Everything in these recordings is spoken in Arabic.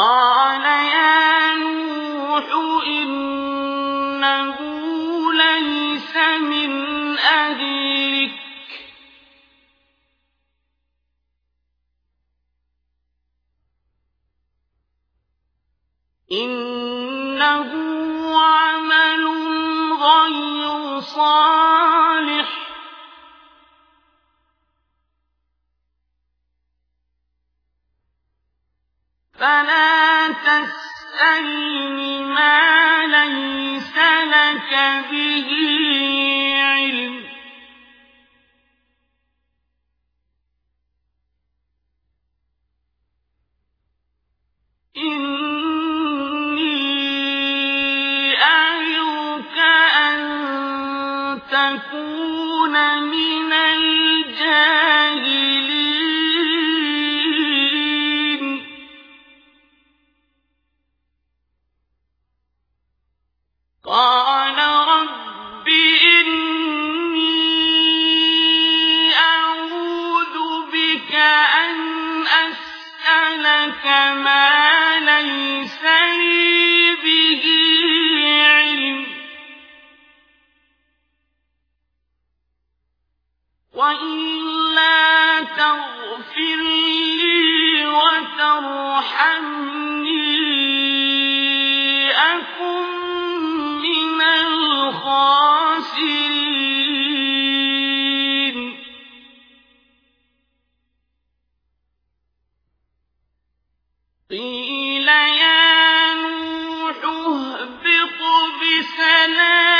قال يا نوح إنه ليس من أهلك إنه عمل غير صالح فلا تسألني ما ليس لك به علم. إني أعظك أن تكون من الجاهلين. أسألك ما ليس لي اهبط بسلام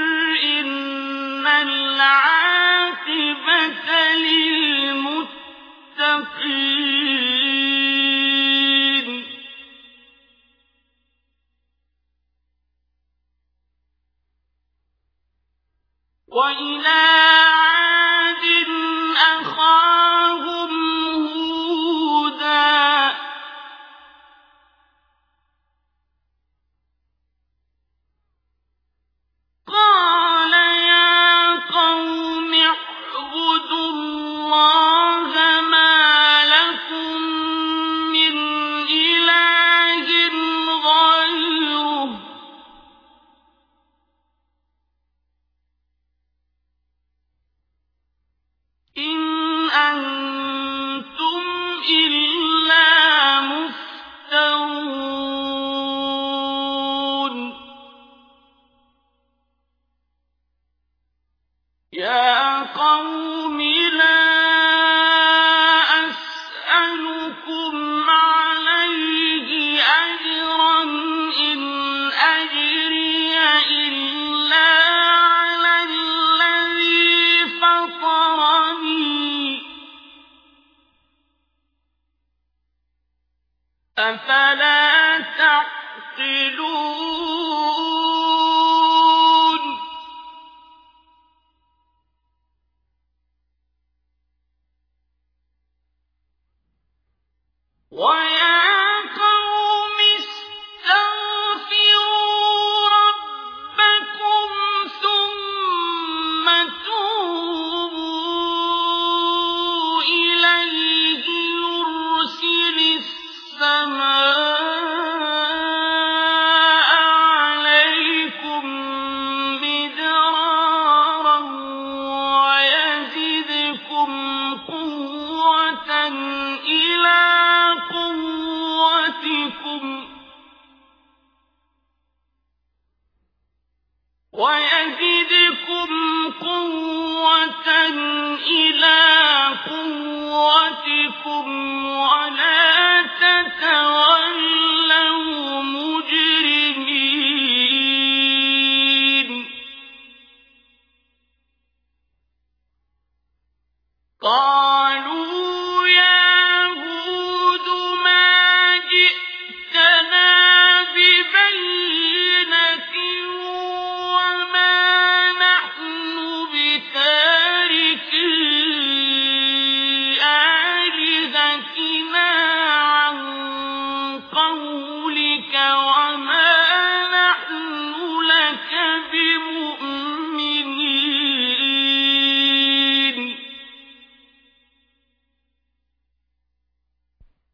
أفلا تعقلون؟ ويا قال